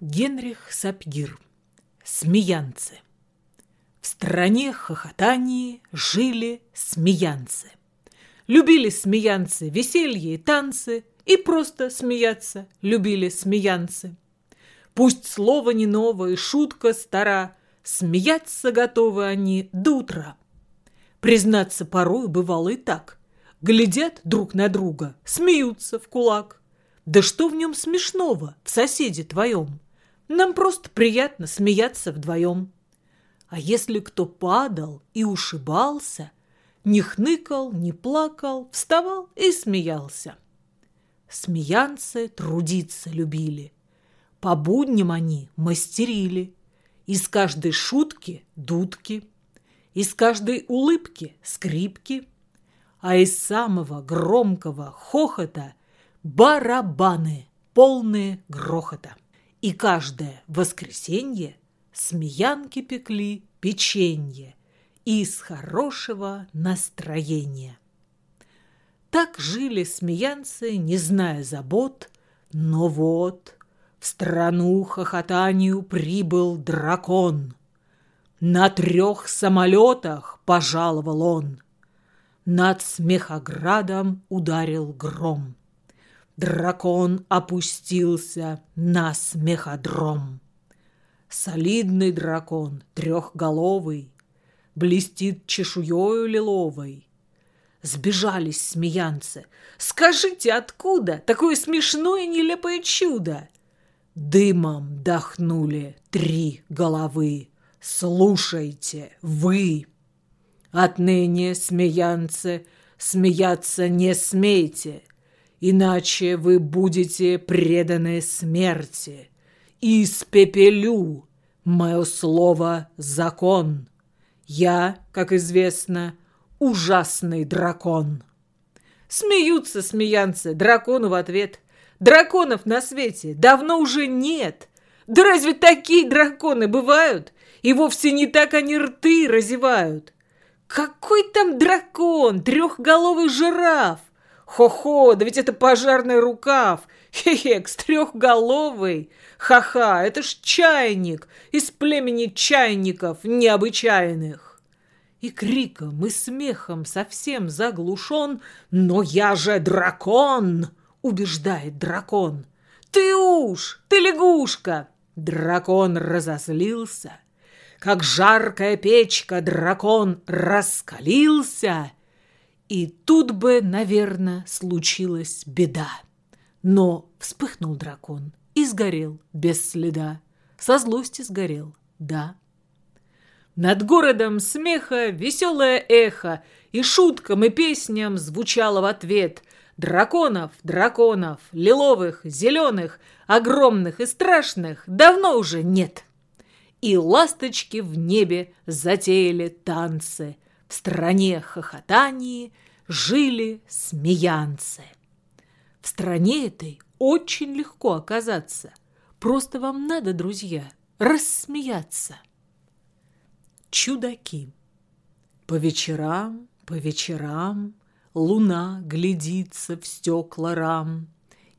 Генрих Сапгир. Смеянцы. В стране хохотании жили смеянцы. Любили смеянцы веселье и танцы, и просто смеяться любили смеянцы. Пусть слово не новое и шутка стара, смеяться готовы они до утра. Признаться, порой бывало и так. Глядят друг на друга, смеются в кулак. Да что в нем смешного, в соседе твоем? Нам просто приятно смеяться вдвоем. А если кто падал и ушибался, не хныкал, не плакал, вставал и смеялся. Смеянцы трудиться любили. По будням они мастерили. Из каждой шутки – дудки, из каждой улыбки – скрипки, а из самого громкого хохота – барабаны, полные грохота. И каждое воскресенье смеянки пекли печенье из хорошего настроения. Так жили смеянцы, не зная забот, но вот в страну хохотанию прибыл дракон. На трех самолетах пожаловал он. Над смехоградом ударил гром. Дракон опустился на смеходром. Солидный дракон, трехголовый, Блестит чешуёю лиловой. Сбежались смеянцы. «Скажите, откуда такое смешное нелепое чудо?» Дымом дохнули три головы. «Слушайте, вы!» Отныне, смеянцы, смеяться не смейте, Иначе вы будете преданы смерти. Испепелю, мое слово — закон. Я, как известно, ужасный дракон. Смеются смеянцы, дракону в ответ. Драконов на свете давно уже нет. Да разве такие драконы бывают? И вовсе не так они рты разевают. Какой там дракон, трехголовый жираф? Хо-хо, да ведь это пожарный рукав. Хе-хекс, трехголовый. Ха-ха, это ж чайник из племени чайников необычайных. И криком, и смехом совсем заглушен, «Но я же дракон!» — убеждает дракон. «Ты уж, ты лягушка!» Дракон разозлился — как жаркая печка, дракон раскалился. И тут бы, наверное, случилась беда. Но вспыхнул дракон и сгорел без следа. Со злости сгорел, да. Над городом смеха веселое эхо, И шуткам и песням звучало в ответ Драконов, драконов, лиловых, зеленых, Огромных и страшных давно уже нет и ласточки в небе затеяли танцы. В стране хохотании жили смеянцы. В стране этой очень легко оказаться. Просто вам надо, друзья, рассмеяться. Чудаки. По вечерам, по вечерам Луна глядится в стекла рам,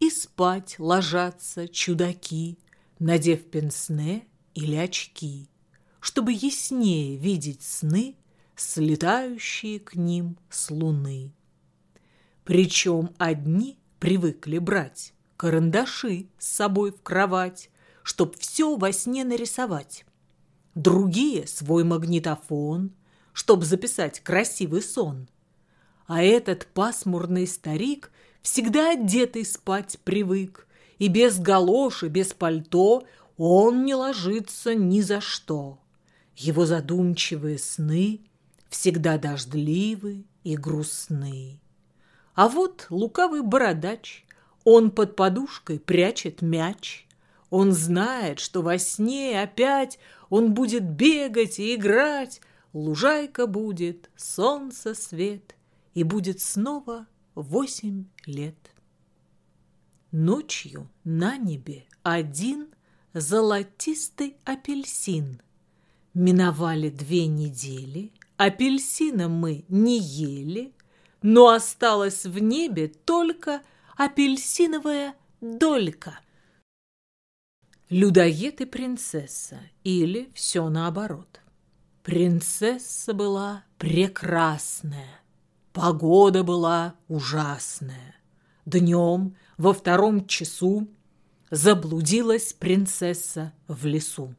И спать ложатся чудаки, Надев пенсне или очки, чтобы яснее видеть сны, слетающие к ним с луны. Причем одни привыкли брать карандаши с собой в кровать, чтоб все во сне нарисовать. Другие — свой магнитофон, чтоб записать красивый сон. А этот пасмурный старик всегда одетый спать привык, и без галоши, без пальто он не ложится ни за что. Его задумчивые сны всегда дождливы и грустны. А вот лукавый бородач, он под подушкой прячет мяч. Он знает, что во сне опять он будет бегать и играть, Лужайка будет, солнце свет, и будет снова восемь лет. Ночью на небе один – золотистый апельсин. Миновали две недели, апельсина мы не ели, но осталась в небе только апельсиновая долька. Людоед и принцесса, или все наоборот. Принцесса была прекрасная, погода была ужасная. Днем во втором часу заблудилась принцесса в лесу.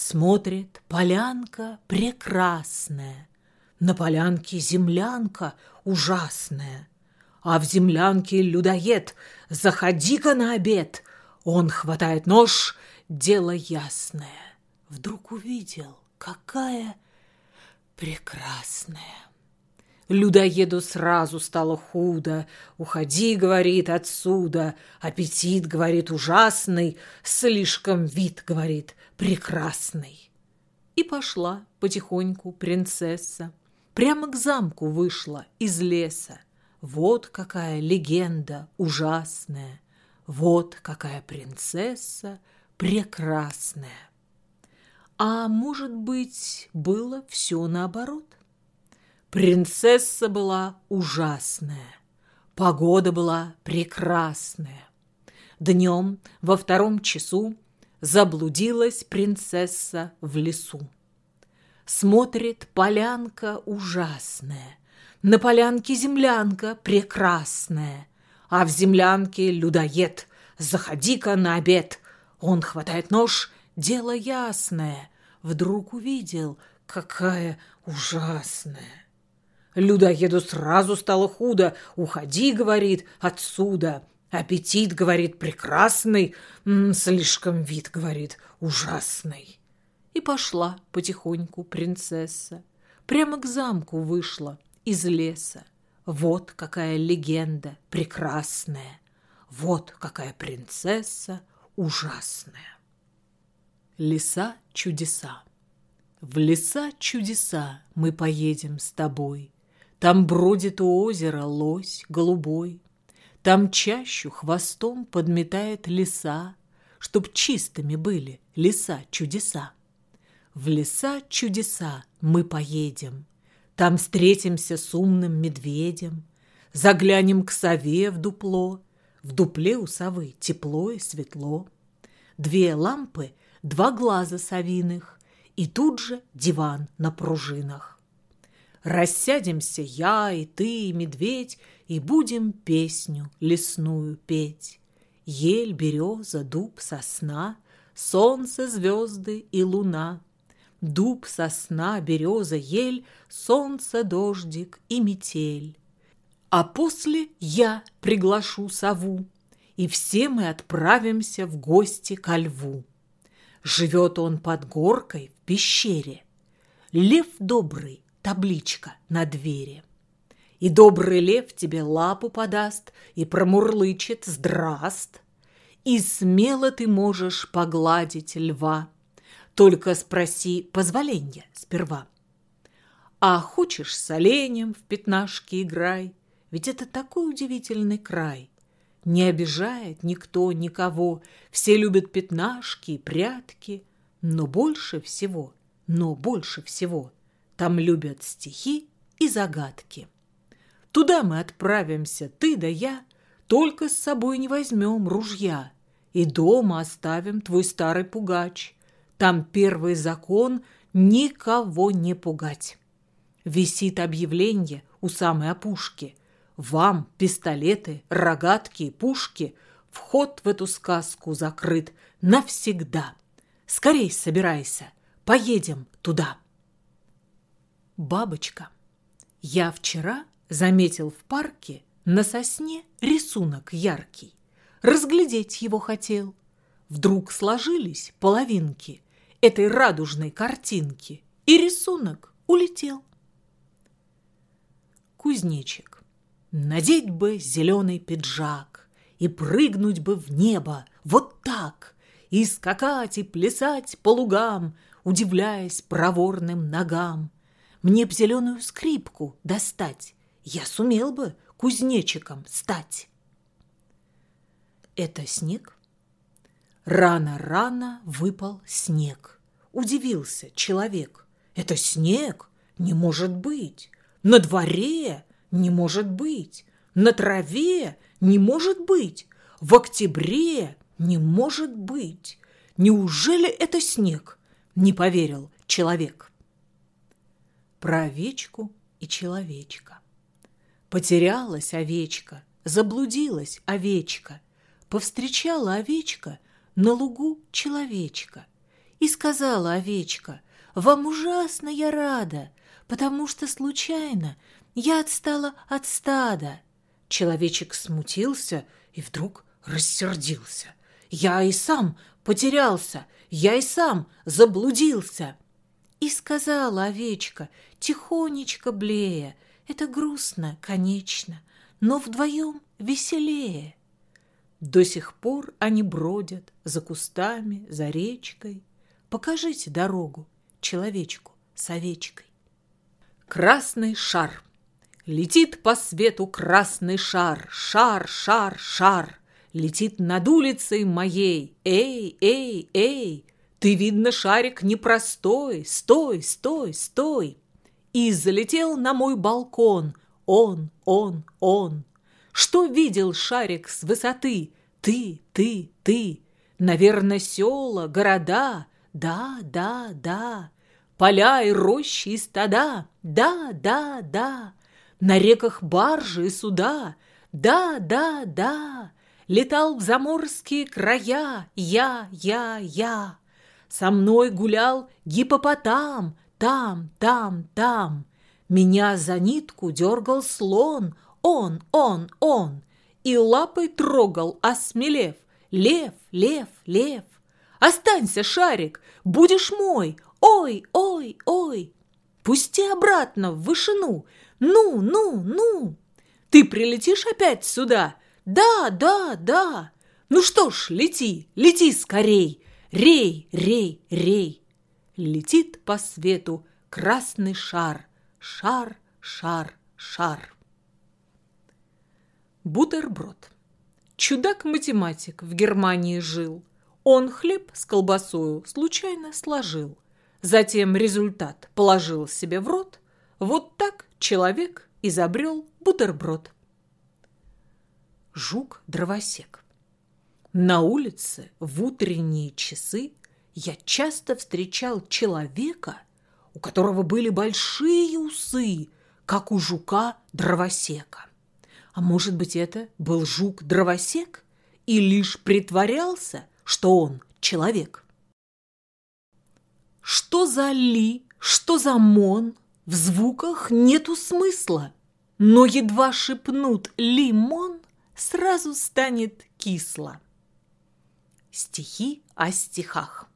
Смотрит, полянка прекрасная, на полянке землянка ужасная, а в землянке людоед, заходи-ка на обед — он хватает нож, дело ясное. Вдруг увидел, какая прекрасная. Людоеду сразу стало худо. «Уходи, — говорит, — отсюда. Аппетит, — говорит, — ужасный. Слишком вид, — говорит, — прекрасный». И пошла потихоньку принцесса. Прямо к замку вышла из леса. Вот какая легенда ужасная. Вот какая принцесса прекрасная. А может быть, было все наоборот? Принцесса была ужасная, погода была прекрасная. Днем во втором часу заблудилась принцесса в лесу. Смотрит полянка ужасная, на полянке землянка прекрасная, а в землянке людоед. Заходи-ка на обед. Он хватает нож, дело ясное. Вдруг увидел, какая ужасная. Людоеду сразу стало худо. «Уходи», — говорит, — «отсюда». Аппетит, говорит, прекрасный, М -м, слишком вид, говорит, ужасный. И пошла потихоньку принцесса. Прямо к замку вышла из леса. Вот какая легенда прекрасная, вот какая принцесса ужасная. Леса чудеса. В леса чудеса мы поедем с тобой. Там бродит у озера лось голубой. Там чащу хвостом подметает леса, Чтоб чистыми были леса чудеса. В леса чудеса мы поедем, там встретимся с умным медведем, Заглянем к сове в дупло. В дупле у совы тепло и светло. Две лампы, два глаза совиных, И тут же диван на пружинах. Рассядемся я и ты, и медведь, И будем песню лесную петь. Ель, береза, дуб, сосна, Солнце, звезды и луна — Дуб, сосна, береза, ель, солнце, дождик и метель. А после я приглашу сову, и все мы отправимся в гости ко льву. Живет он под горкой в пещере. Лев добрый, табличка на двери. И добрый лев тебе лапу подаст и промурлычет «Здраст!» И смело ты можешь погладить льва, только спроси позволения сперва. А хочешь с оленем в пятнашки играй, Ведь это такой удивительный край. Не обижает никто никого, Все любят пятнашки и прятки, Но больше всего, но больше всего Там любят стихи и загадки. Туда мы отправимся, ты да я, Только с собой не возьмем ружья, И дома оставим твой старый пугач — там первый закон – никого не пугать. Висит объявление у самой опушки. Вам пистолеты, рогатки и пушки. Вход в эту сказку закрыт навсегда. Скорей собирайся, поедем туда. Бабочка. Я вчера заметил в парке на сосне рисунок яркий. Разглядеть его хотел. Вдруг сложились половинки – этой радужной картинки, и рисунок улетел. Кузнечик. Надеть бы зеленый пиджак и прыгнуть бы в небо вот так, и скакать и плясать по лугам, удивляясь проворным ногам. Мне б зеленую скрипку достать, я сумел бы кузнечиком стать. Это снег? Рано-рано выпал снег. Удивился человек. Это снег? Не может быть. На дворе? Не может быть. На траве? Не может быть. В октябре? Не может быть. Неужели это снег? Не поверил человек. Про овечку и человечка. Потерялась овечка, заблудилась овечка, Повстречала овечка на лугу человечка. И сказала овечка, «Вам ужасно я рада, потому что случайно я отстала от стада». Человечек смутился и вдруг рассердился. «Я и сам потерялся, я и сам заблудился». И сказала овечка, тихонечко блея, «Это грустно, конечно, но вдвоем веселее». До сих пор они бродят за кустами, за речкой. Покажите дорогу человечку с овечкой. Красный шар. Летит по свету красный шар, шар, шар, шар. Летит над улицей моей. Эй, эй, эй, ты, видно, шарик непростой. Стой, стой, стой. И залетел на мой балкон. Он, он, он. Что видел шарик с высоты? Ты, ты, ты. Наверное, села, города. Да, да, да. Поля и рощи и стада. Да, да, да. На реках баржи и суда. Да, да, да. Летал в заморские края. Я, я, я. Со мной гулял гипопотам. Там, там, там. Меня за нитку дергал слон — он, он, он, и лапой трогал, осмелев. Лев, лев, лев, останься, шарик, будешь мой, ой, ой, ой. Пусти обратно в вышину, ну, ну, ну. Ты прилетишь опять сюда? Да, да, да. Ну что ж, лети, лети скорей, рей, рей, рей. Летит по свету красный шар, шар, шар, шар. Бутерброд. Чудак-математик в Германии жил. Он хлеб с колбасою случайно сложил. Затем результат положил себе в рот. Вот так человек изобрел бутерброд. Жук-дровосек. На улице в утренние часы я часто встречал человека, у которого были большие усы, как у жука-дровосека. А может быть, это был жук-дровосек и лишь притворялся, что он человек? Что за ли, что за мон, в звуках нету смысла, но едва шепнут лимон, сразу станет кисло. Стихи о стихах.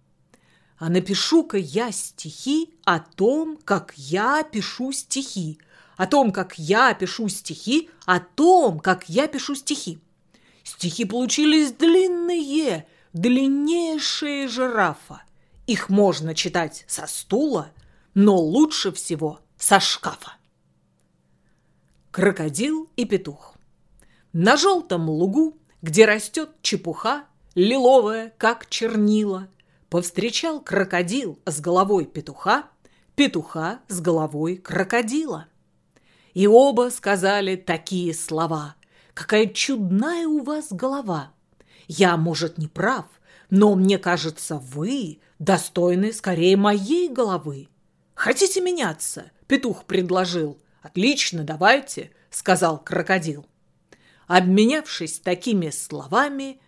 А напишу-ка я стихи о том, как я пишу стихи – о том, как я пишу стихи, о том, как я пишу стихи. Стихи получились длинные, длиннейшие жирафа. Их можно читать со стула, но лучше всего со шкафа. Крокодил и петух. На желтом лугу, где растет чепуха, лиловая, как чернила, повстречал крокодил с головой петуха, петуха с головой крокодила. И оба сказали такие слова. «Какая чудная у вас голова! Я, может, не прав, но мне кажется, вы достойны скорее моей головы. Хотите меняться?» – петух предложил. «Отлично, давайте», – сказал крокодил. Обменявшись такими словами,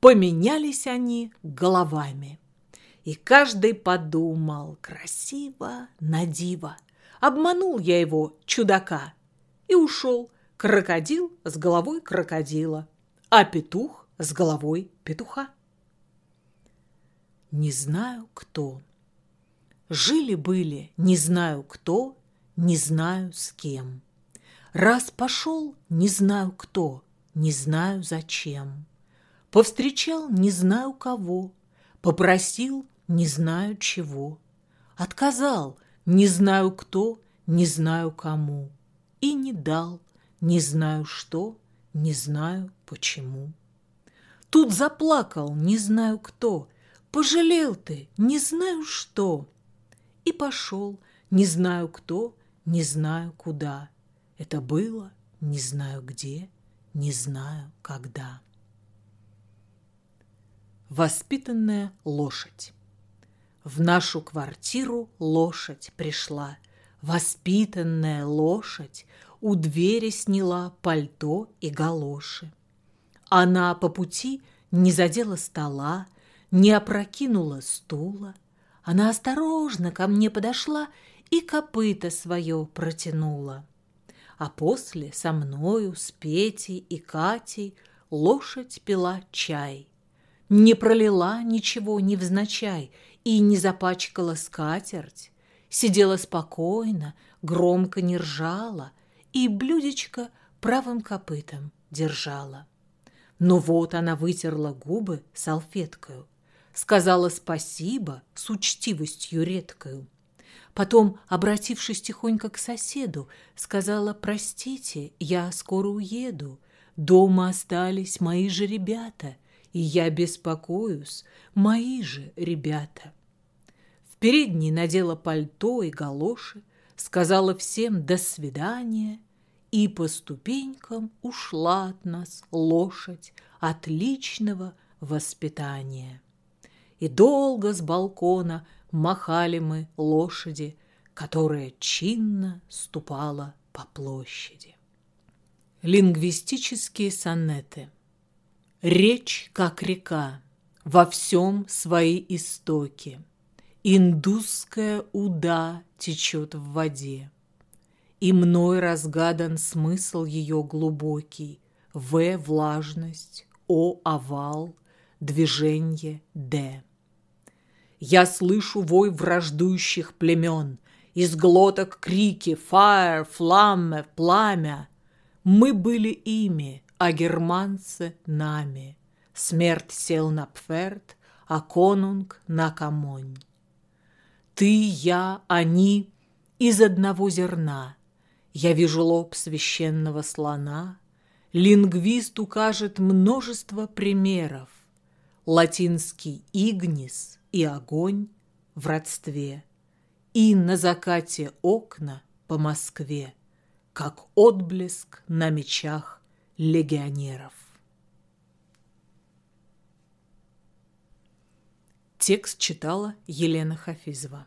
поменялись они головами. И каждый подумал красиво на диво. Обманул я его, чудака, и ушел. Крокодил с головой крокодила, а петух с головой петуха. Не знаю, кто. Жили-были, не знаю кто, не знаю с кем. Раз пошел, не знаю кто, не знаю зачем. Повстречал, не знаю кого, попросил, не знаю чего. Отказал, не знаю кто, не знаю кому. И не дал, не знаю что, не знаю почему. Тут заплакал, не знаю кто, Пожалел ты, не знаю что. И пошел, не знаю кто, не знаю куда. Это было, не знаю где, не знаю когда. Воспитанная лошадь. В нашу квартиру лошадь пришла. Воспитанная лошадь у двери сняла пальто и галоши. Она по пути не задела стола, не опрокинула стула. Она осторожно ко мне подошла и копыта свое протянула. А после со мною, с Петей и Катей лошадь пила чай не пролила ничего невзначай и не запачкала скатерть, сидела спокойно, громко не ржала и блюдечко правым копытом держала. Но вот она вытерла губы салфеткою, сказала спасибо с учтивостью редкою. Потом, обратившись тихонько к соседу, сказала «Простите, я скоро уеду, дома остались мои же ребята – и я беспокоюсь, мои же ребята. В передней надела пальто и галоши, сказала всем «до свидания» и по ступенькам ушла от нас лошадь отличного воспитания. И долго с балкона махали мы лошади, которая чинно ступала по площади. Лингвистические сонеты – Речь, как река, во всем свои истоки. Индусская уда течет в воде. И мной разгадан смысл ее глубокий. В – влажность, О – овал, движение Д. Я слышу вой враждующих племен, Из глоток крики «Фаер», «Фламме», «Пламя». Мы были ими, а германцы нами. Смерть сел на Пферд, а конунг на камонь. Ты, я, они из одного зерна. Я вижу лоб священного слона. Лингвист укажет множество примеров. Латинский игнис и огонь в родстве. И на закате окна по Москве, Как отблеск на мечах легионеров. Текст читала Елена Хафизова.